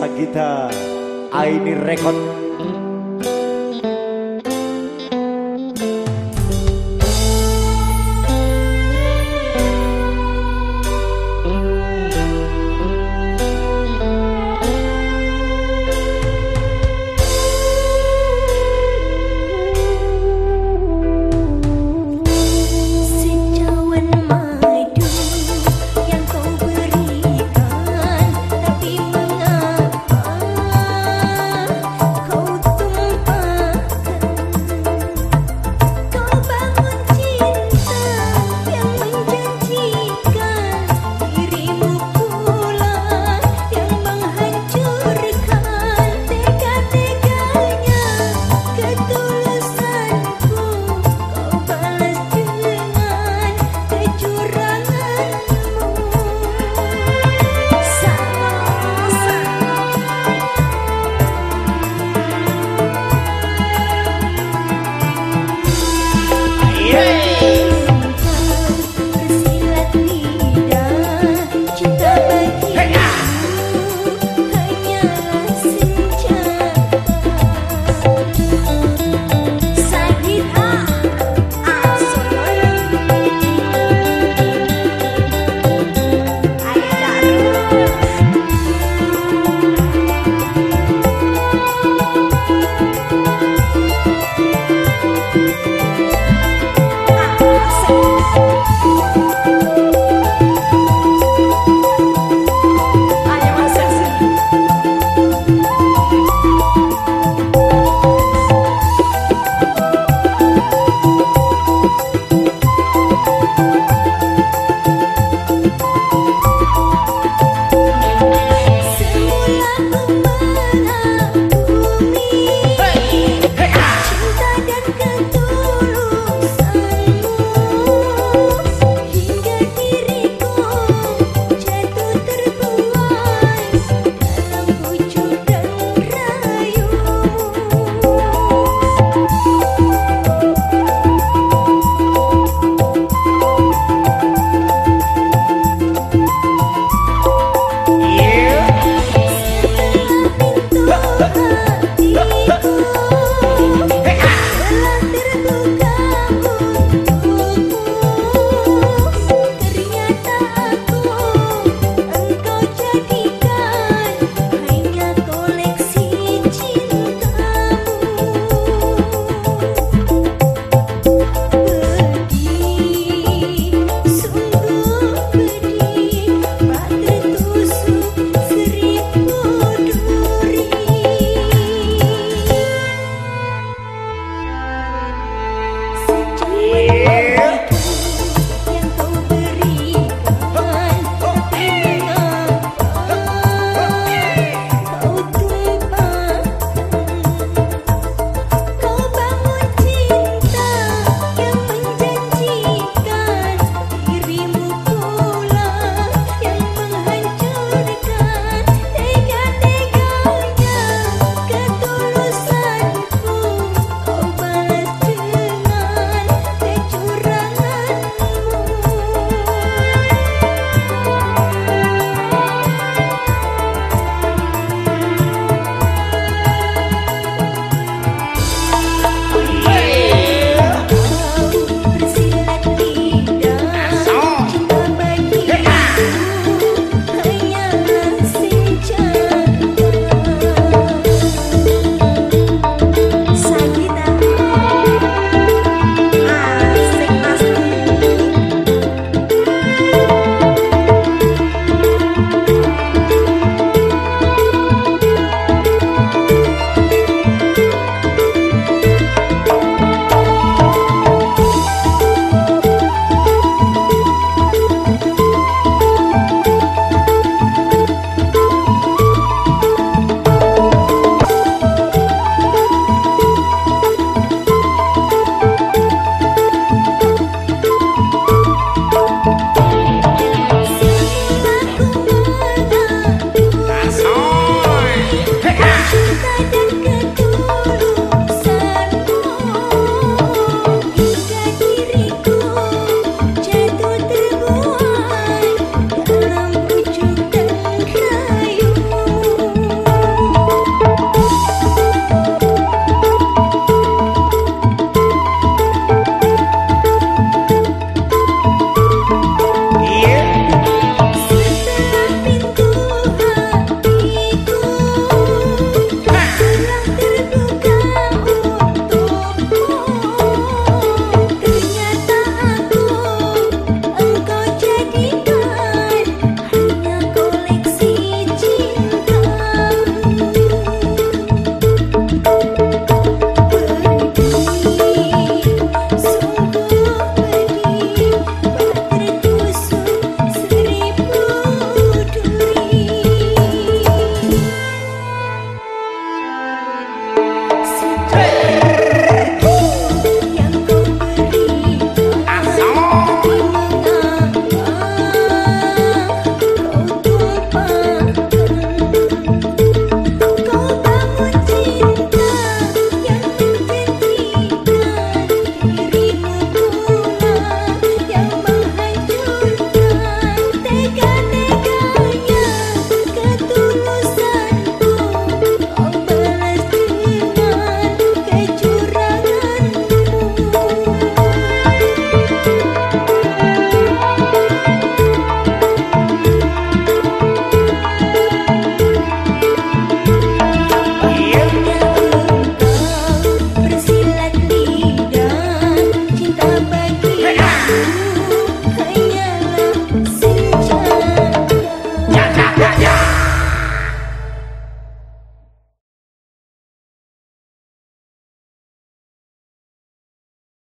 Sagita Aini Record